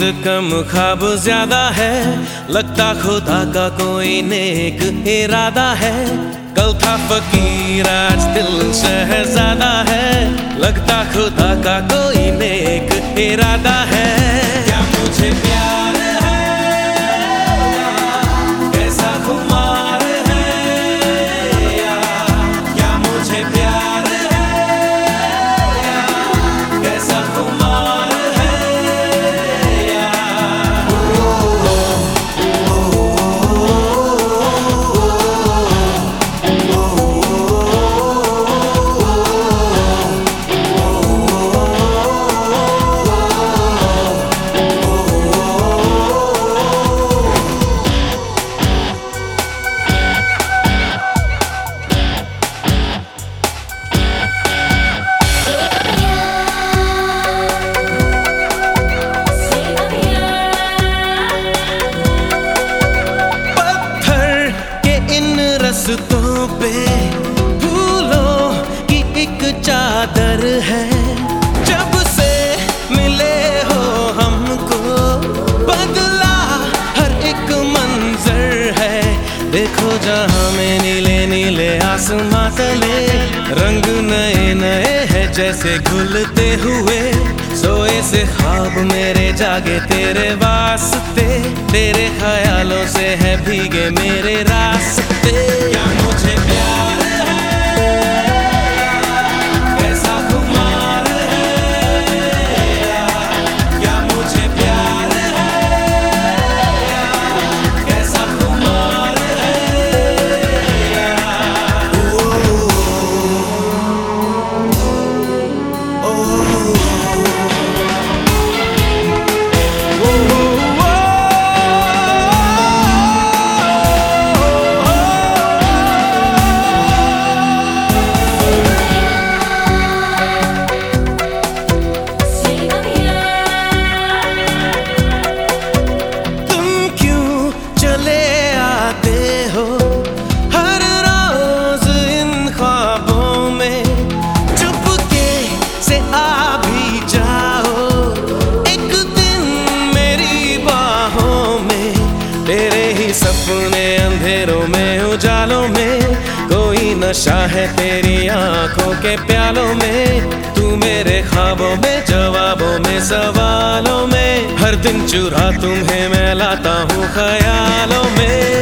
कम खाब ज़्यादा है। लगता खुदा का कोई नेक इरादा है। कल था फकीर, आज दिल शहजादा है। लगता खुदा का कोई नेक इरादा है। रंग नए नए हैं जैसे घुलते हुए। सोए से ख्वाब मेरे जागे तेरे वास्ते। तेरे ख्यालों से है भीगे मेरे रास्ते। सपने अंधेरों में, उजालों में। कोई नशा है तेरी आँखों के प्यालों में। तू मेरे ख्वाबों में, जवाबों में, सवालों में। हर दिन चुरा तुम्हें, मैं लाता हूँ ख्यालों में।